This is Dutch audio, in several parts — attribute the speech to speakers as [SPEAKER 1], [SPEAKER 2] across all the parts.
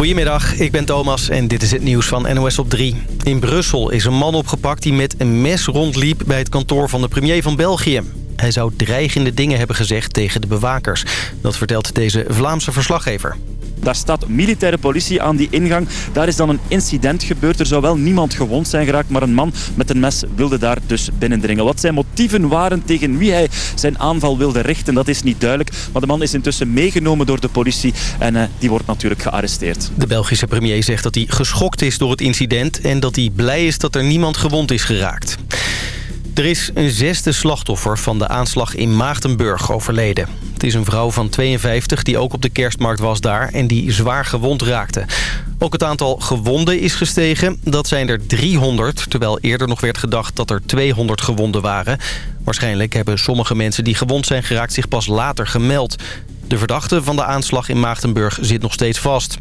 [SPEAKER 1] Goedemiddag, ik ben Thomas en dit is het nieuws van NOS op 3. In Brussel is een man opgepakt die met een mes rondliep... bij het kantoor van de premier van België. Hij zou dreigende dingen hebben gezegd tegen de bewakers. Dat vertelt deze Vlaamse verslaggever.
[SPEAKER 2] Daar staat militaire politie aan die ingang. Daar is dan een incident gebeurd. Er zou wel niemand gewond zijn geraakt, maar een man met een mes wilde daar dus binnendringen. Wat zijn motieven waren tegen wie hij zijn aanval wilde richten, dat is niet duidelijk. Maar de man is intussen meegenomen door de politie en uh, die wordt natuurlijk gearresteerd.
[SPEAKER 1] De Belgische premier zegt dat hij geschokt is door het incident... en dat hij blij is dat er niemand gewond is geraakt. Er is een zesde slachtoffer van de aanslag in Maagdenburg overleden. Het is een vrouw van 52 die ook op de kerstmarkt was daar... en die zwaar gewond raakte. Ook het aantal gewonden is gestegen. Dat zijn er 300, terwijl eerder nog werd gedacht dat er 200 gewonden waren. Waarschijnlijk hebben sommige mensen die gewond zijn geraakt zich pas later gemeld. De verdachte van de aanslag in Maagdenburg zit nog steeds vast.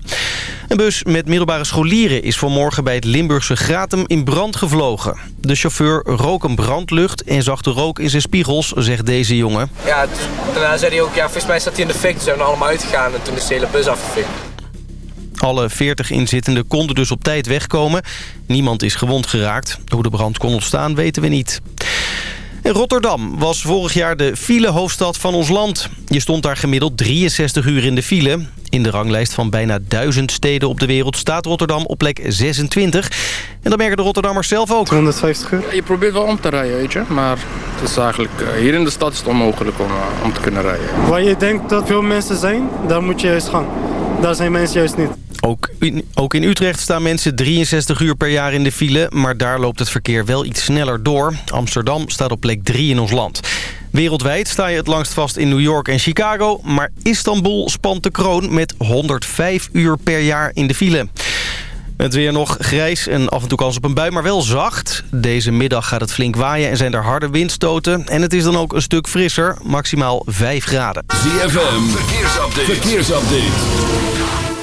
[SPEAKER 1] Een bus met middelbare scholieren is vanmorgen bij het Limburgse Gratum in brand gevlogen. De chauffeur rook een brandlucht en zag de rook in zijn spiegels, zegt deze jongen.
[SPEAKER 3] Ja, daarna zei hij ook, ja, volgens mij staat hij in de fik. Toen zijn we allemaal uitgegaan en toen is de hele bus afgefikt.
[SPEAKER 1] Alle 40 inzittenden konden dus op tijd wegkomen. Niemand is gewond geraakt. Hoe de brand kon ontstaan weten we niet. Rotterdam was vorig jaar de file-hoofdstad van ons land. Je stond daar gemiddeld 63 uur in de file. In de ranglijst van bijna duizend steden op de wereld staat Rotterdam op plek 26. En dat merken de Rotterdammers zelf ook.
[SPEAKER 4] 150 uur.
[SPEAKER 5] Je probeert wel om te rijden, weet je. Maar het is eigenlijk, eh, hier in de stad is het onmogelijk om, eh, om te kunnen rijden.
[SPEAKER 4] Waar je denkt dat veel mensen zijn, daar moet je juist gaan. Daar zijn mensen juist niet.
[SPEAKER 1] Ook in, Utrecht staan mensen 63 uur per jaar in de file... maar daar loopt het verkeer wel iets sneller door. Amsterdam staat op plek 3 in ons land. Wereldwijd sta je het langst vast in New York en Chicago... maar Istanbul spant de kroon met 105 uur per jaar in de file. Het weer nog grijs en af en toe kans op een bui, maar wel zacht. Deze middag gaat het flink waaien en zijn er harde windstoten. En het is dan ook een stuk frisser, maximaal 5 graden.
[SPEAKER 6] ZFM, verkeersupdate. verkeersupdate.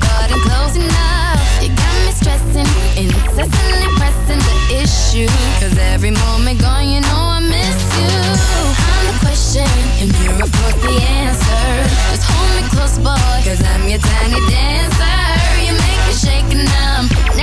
[SPEAKER 7] haven't close enough. You got me stressing, incessantly pressing the issue. Cause every moment gone you know I miss you. I'm the question and you're of course the answer. Just hold me close boy cause I'm your tiny dancer. You make me shake and I'm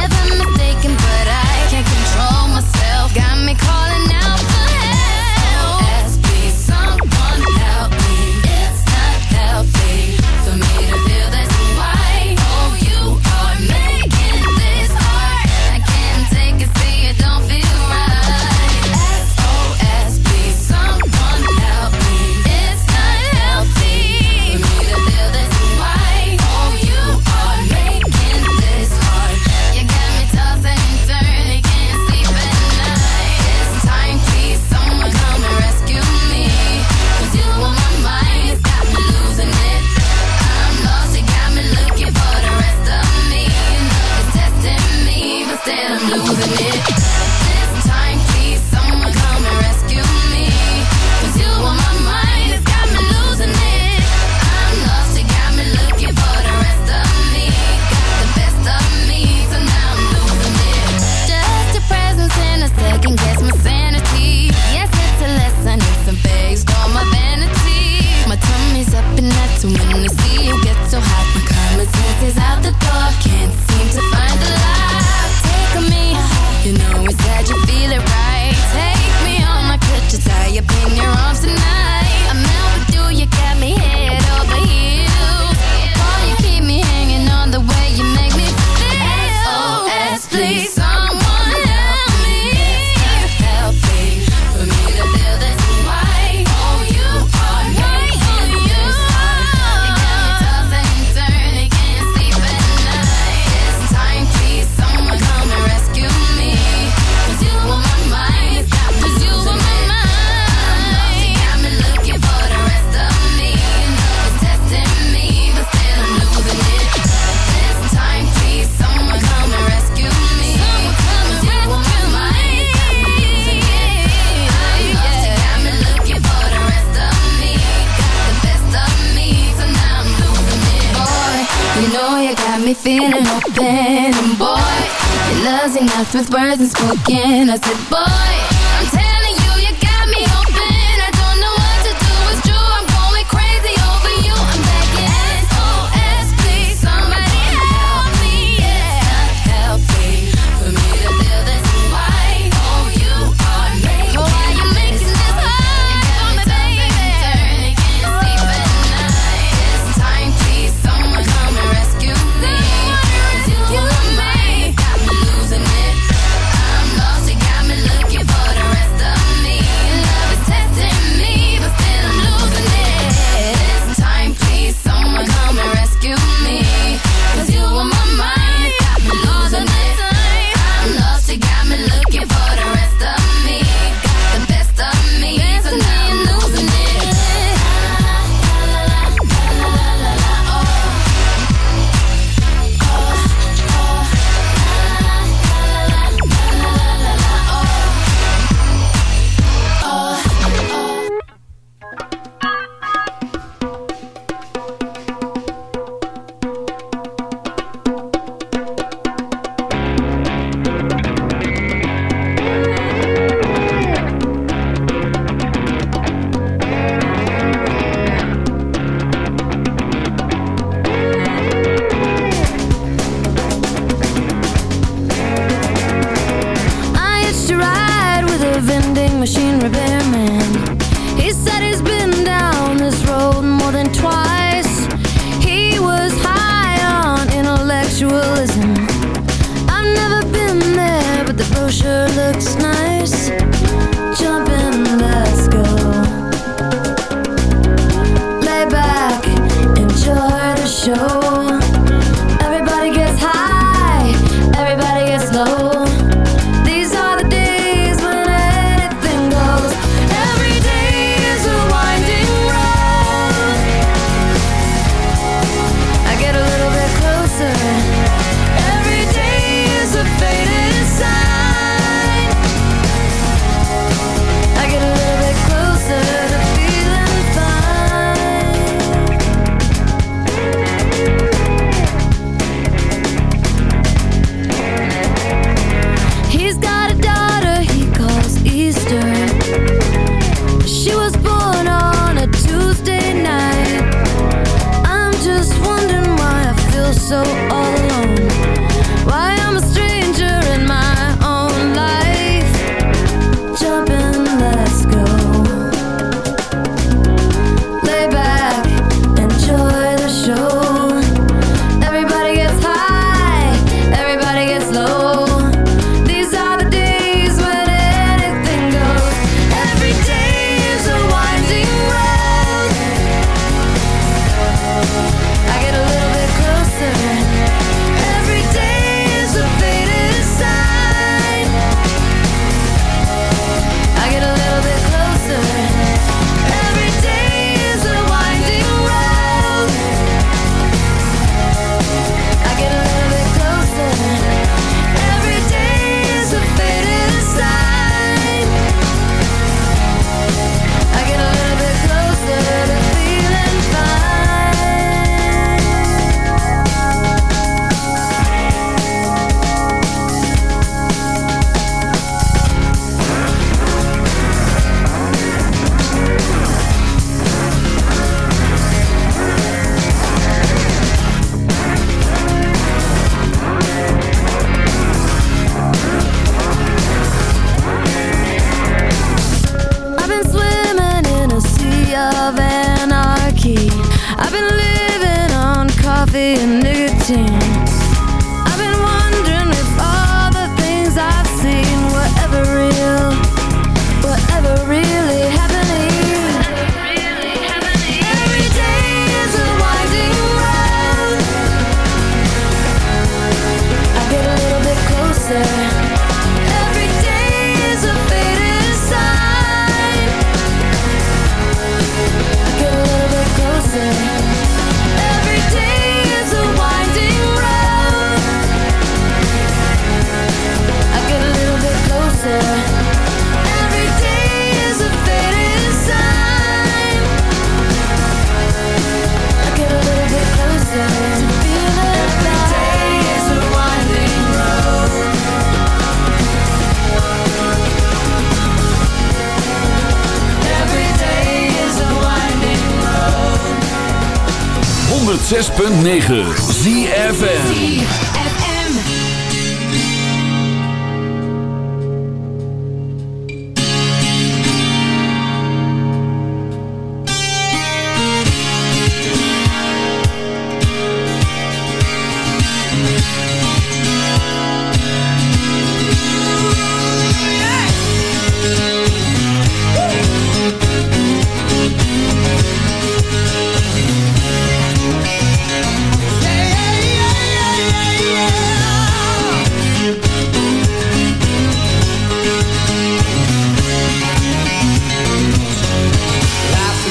[SPEAKER 8] 9.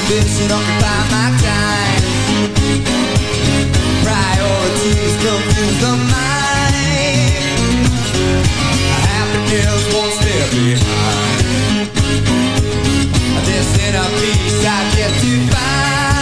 [SPEAKER 8] fix and occupy my time. Priorities confuse the mind. Happiness won't stay behind. This inner peace I get to find.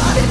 [SPEAKER 8] Is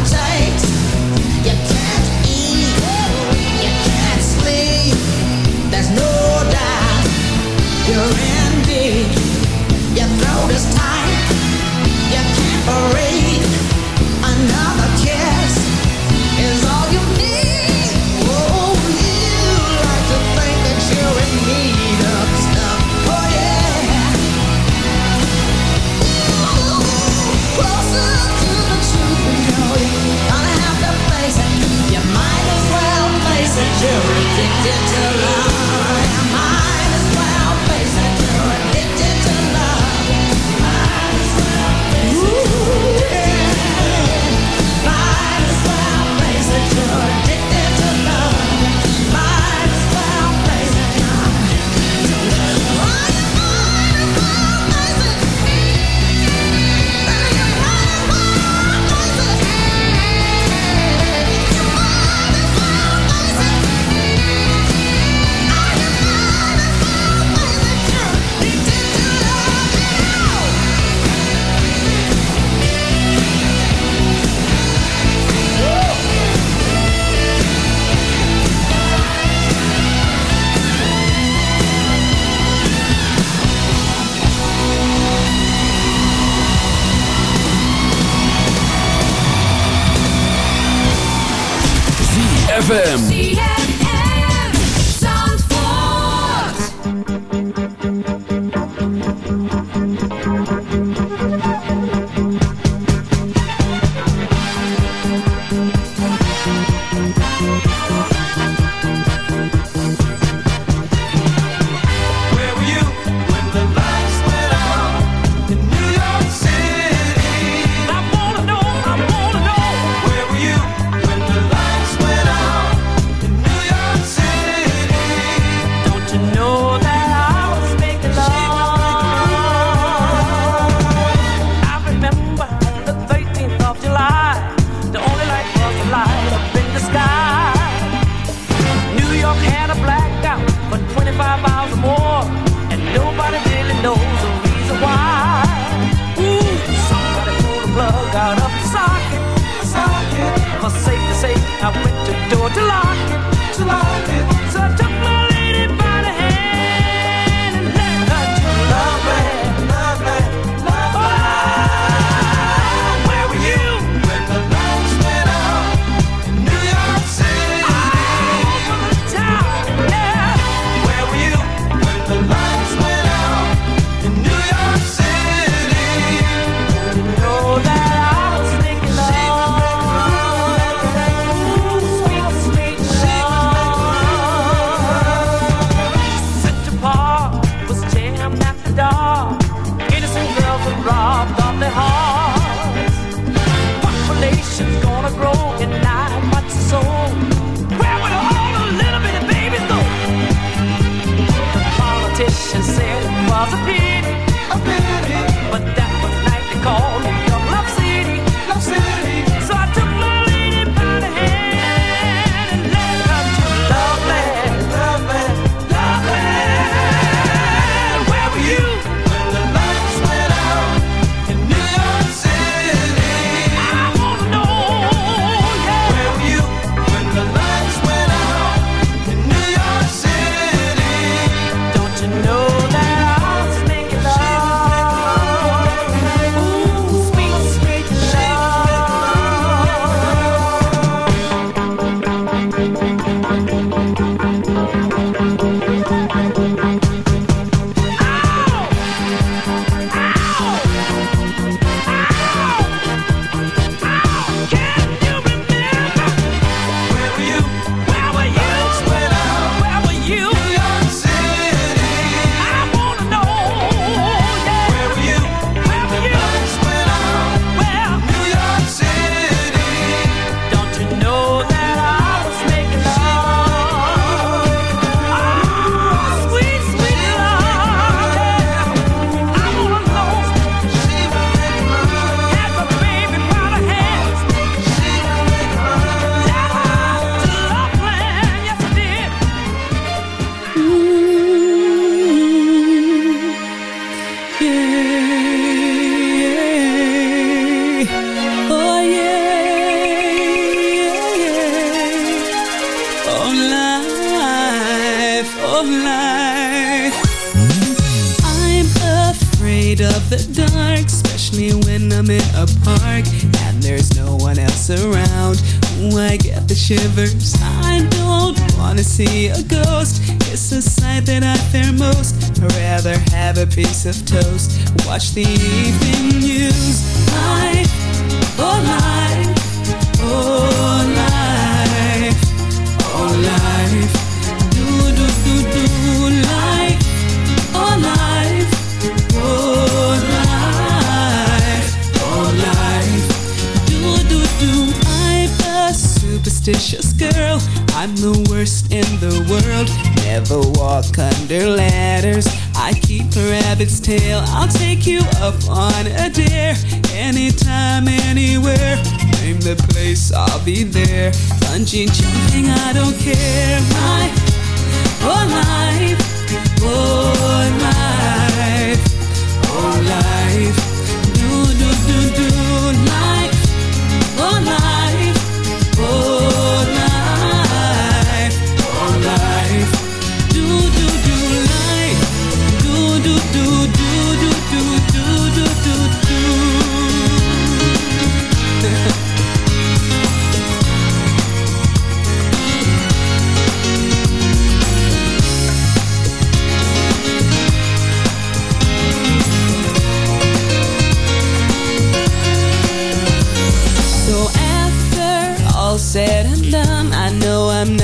[SPEAKER 7] walk
[SPEAKER 9] under ladders. I keep a rabbit's tail. I'll take you up on a dare. Anytime, anywhere. Name the place, I'll be there. Bungee jumping, I don't care. My oh life, oh life, oh life. Do do do do life, oh life,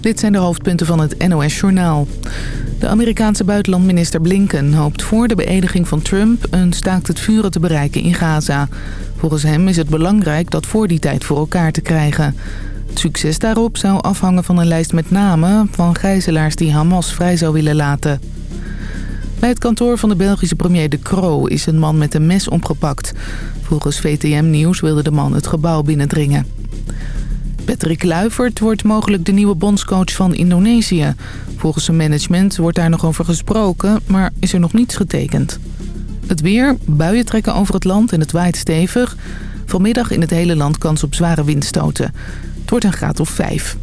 [SPEAKER 10] Dit zijn de hoofdpunten van het NOS-journaal. De Amerikaanse buitenlandminister Blinken hoopt voor de beëdiging van Trump... een staakt het vuren te bereiken in Gaza. Volgens hem is het belangrijk dat voor die tijd voor elkaar te krijgen. Het succes daarop zou afhangen van een lijst met namen... van gijzelaars die Hamas vrij zou willen laten. Bij het kantoor van de Belgische premier De Croo is een man met een mes opgepakt. Volgens VTM Nieuws wilde de man het gebouw binnendringen. Patrick Kluivert wordt mogelijk de nieuwe bondscoach van Indonesië. Volgens zijn management wordt daar nog over gesproken, maar is er nog niets getekend. Het weer, buien trekken over het land en het waait stevig. Vanmiddag in het hele land kans op zware windstoten. Het wordt een graad of vijf.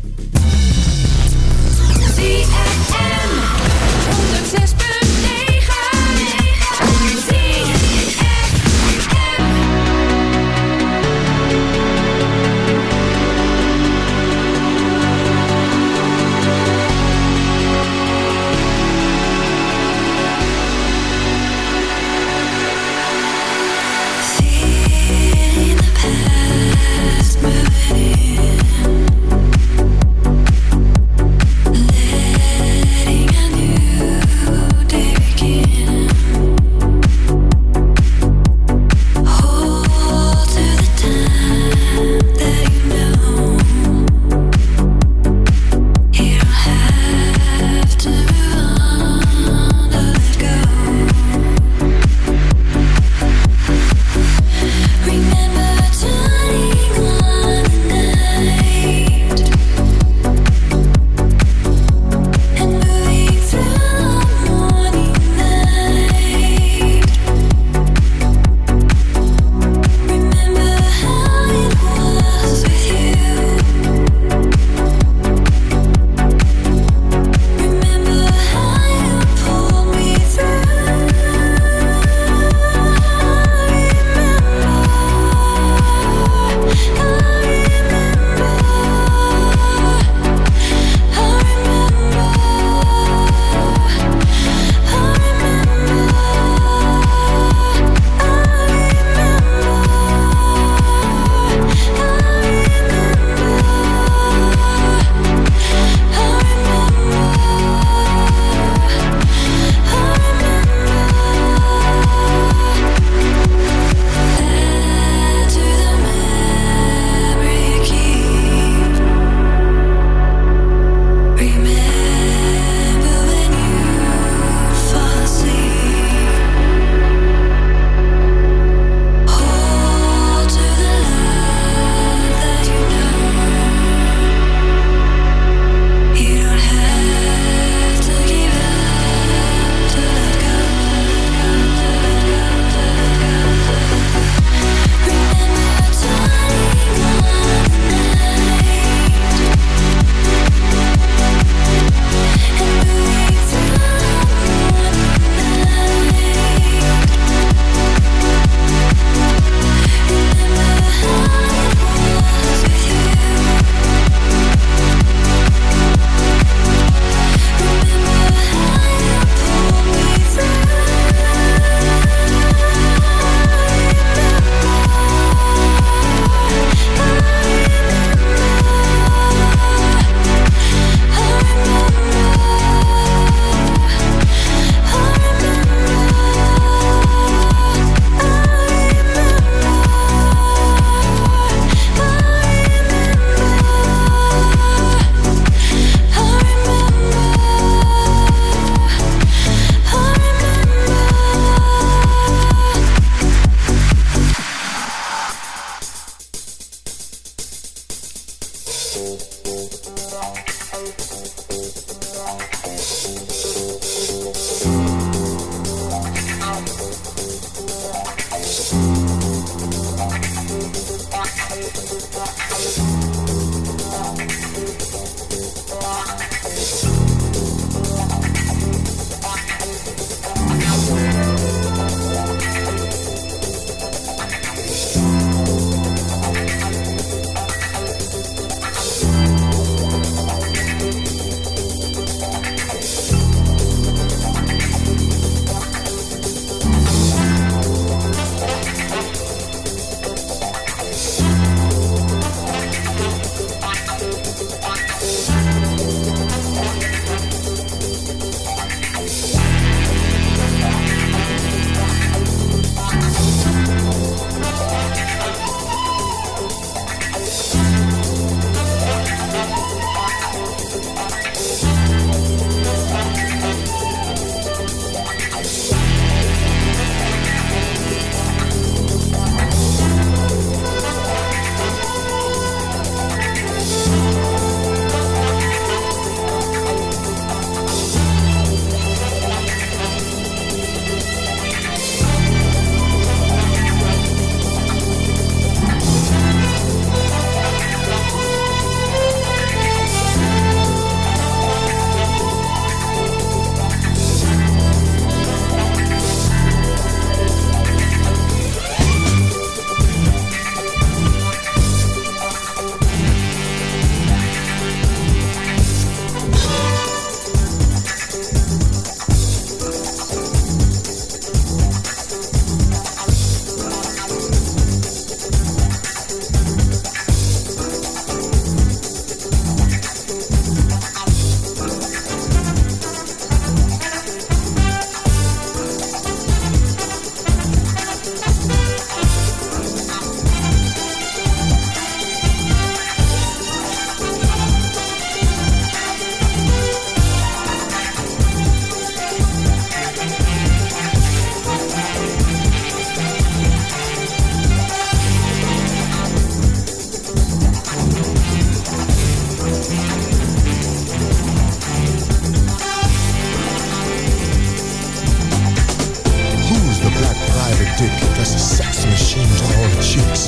[SPEAKER 11] That's a sex machine to all the chicks?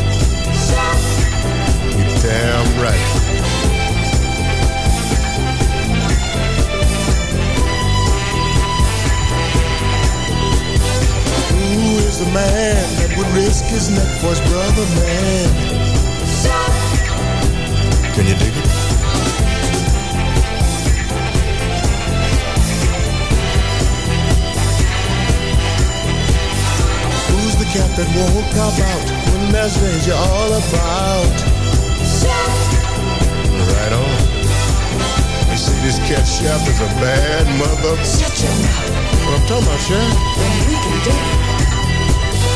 [SPEAKER 11] You damn right. Who is the man that would risk his neck for his brother, man? Can you dig it? That won't cop out when there's danger all about? Right on. You see, this cat chef is a bad mother. Shut your mouth. What I'm talking about, chef? Then we can dig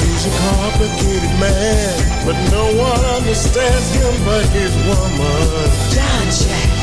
[SPEAKER 11] He's a complicated man, but no one understands him but his woman. John Jack.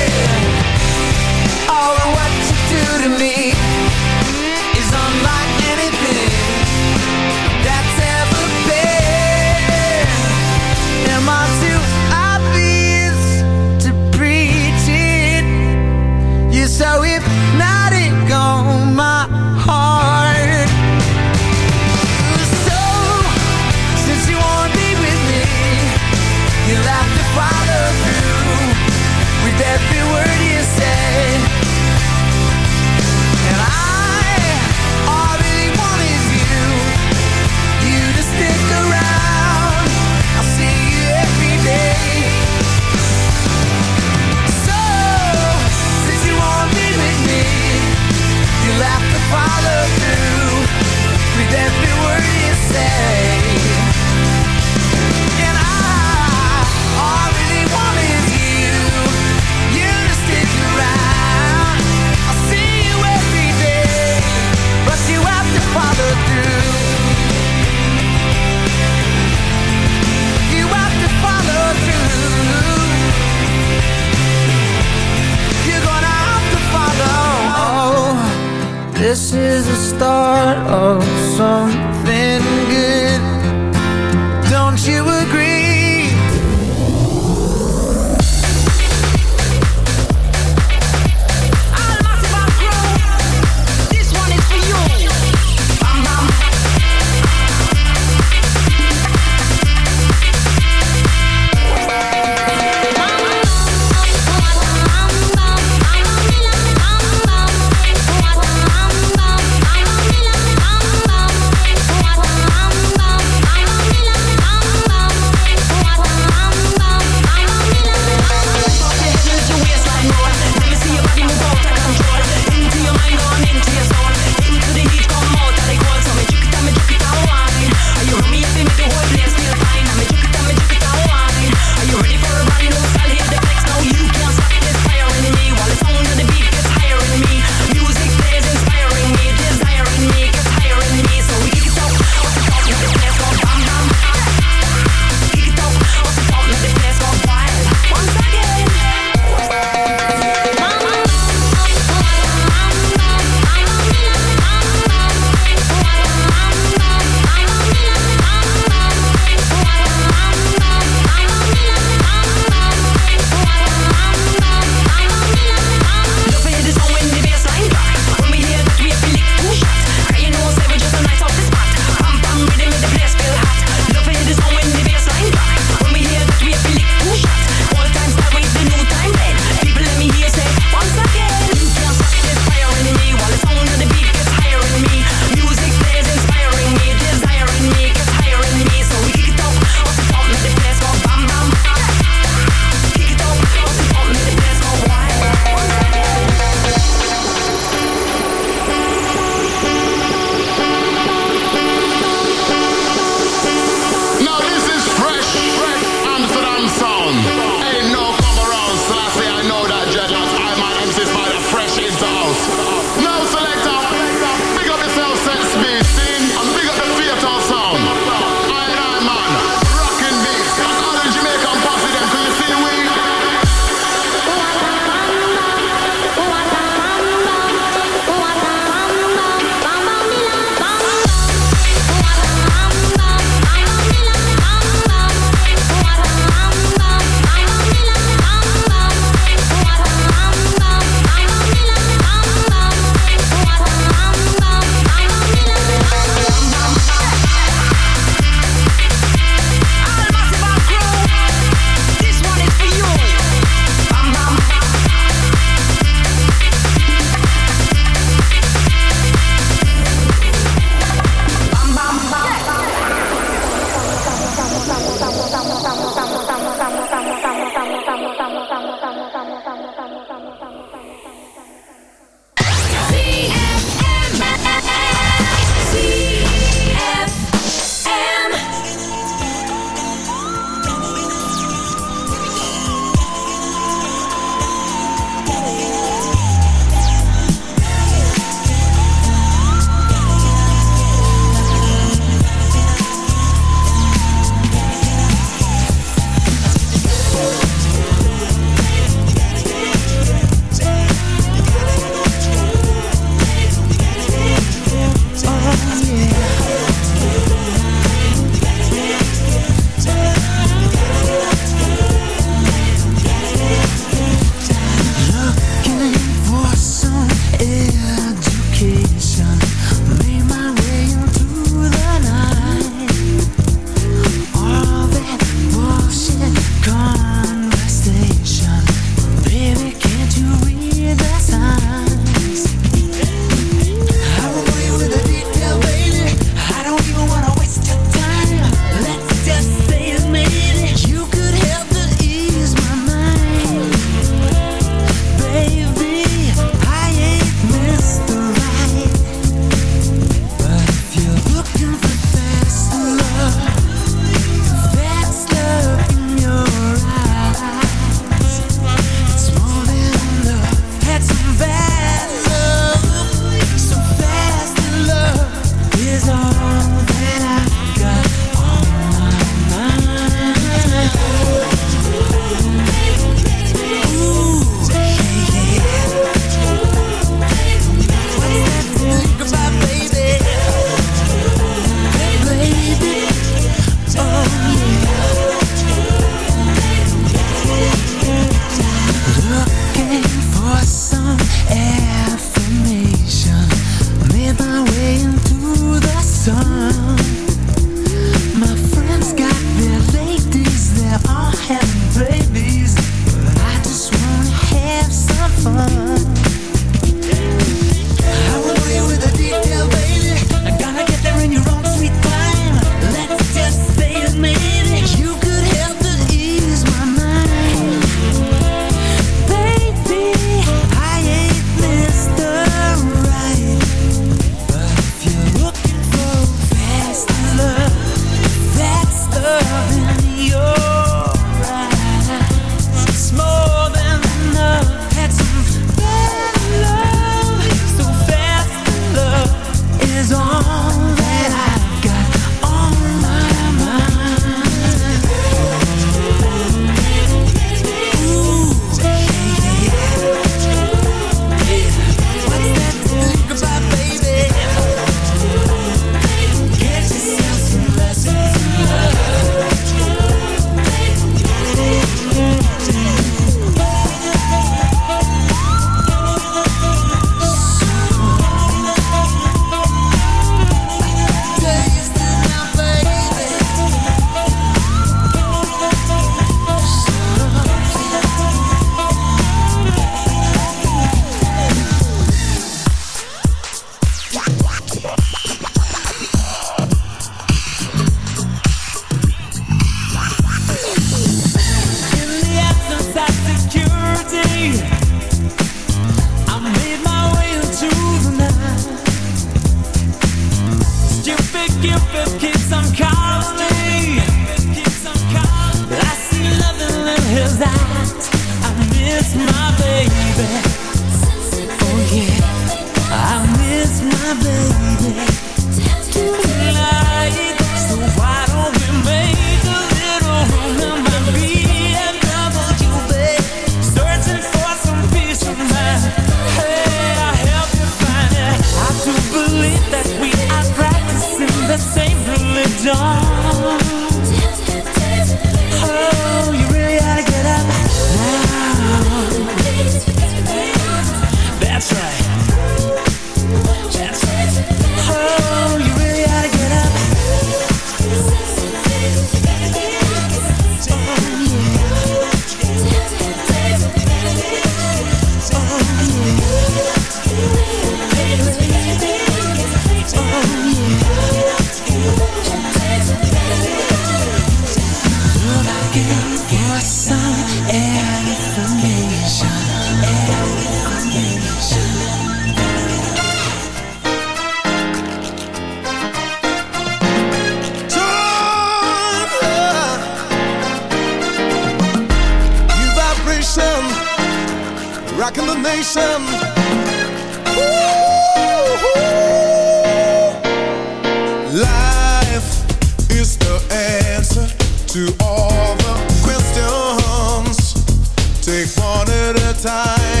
[SPEAKER 11] Time.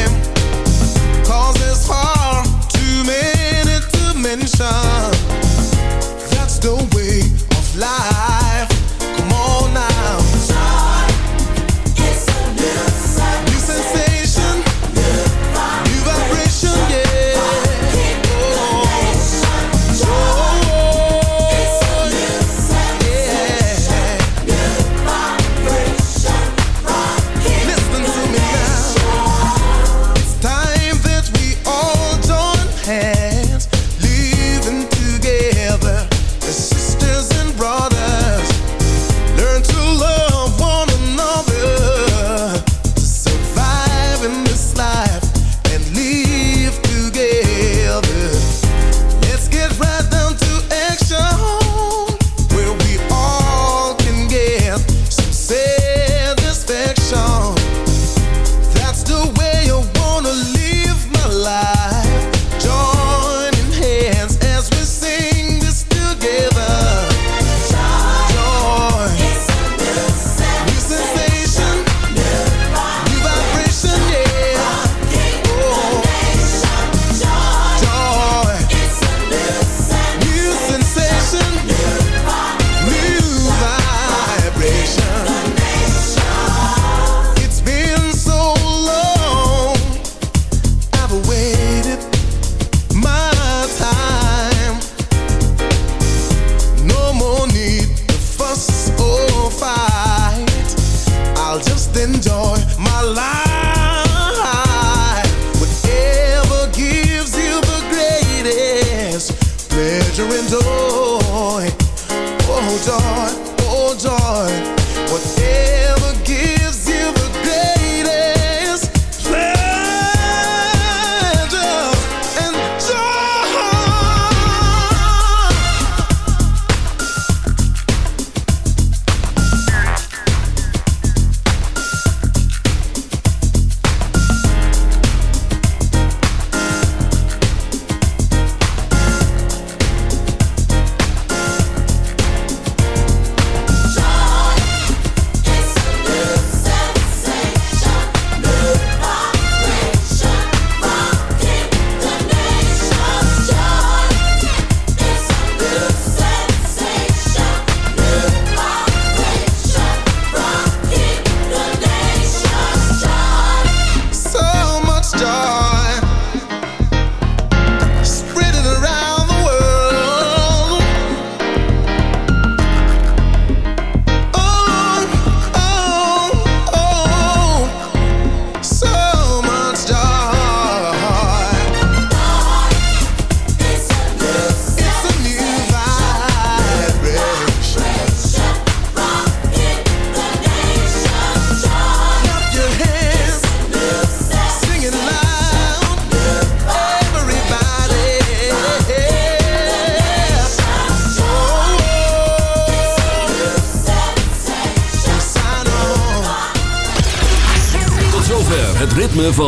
[SPEAKER 11] And joy. Oh joy, oh joy. Whatever gives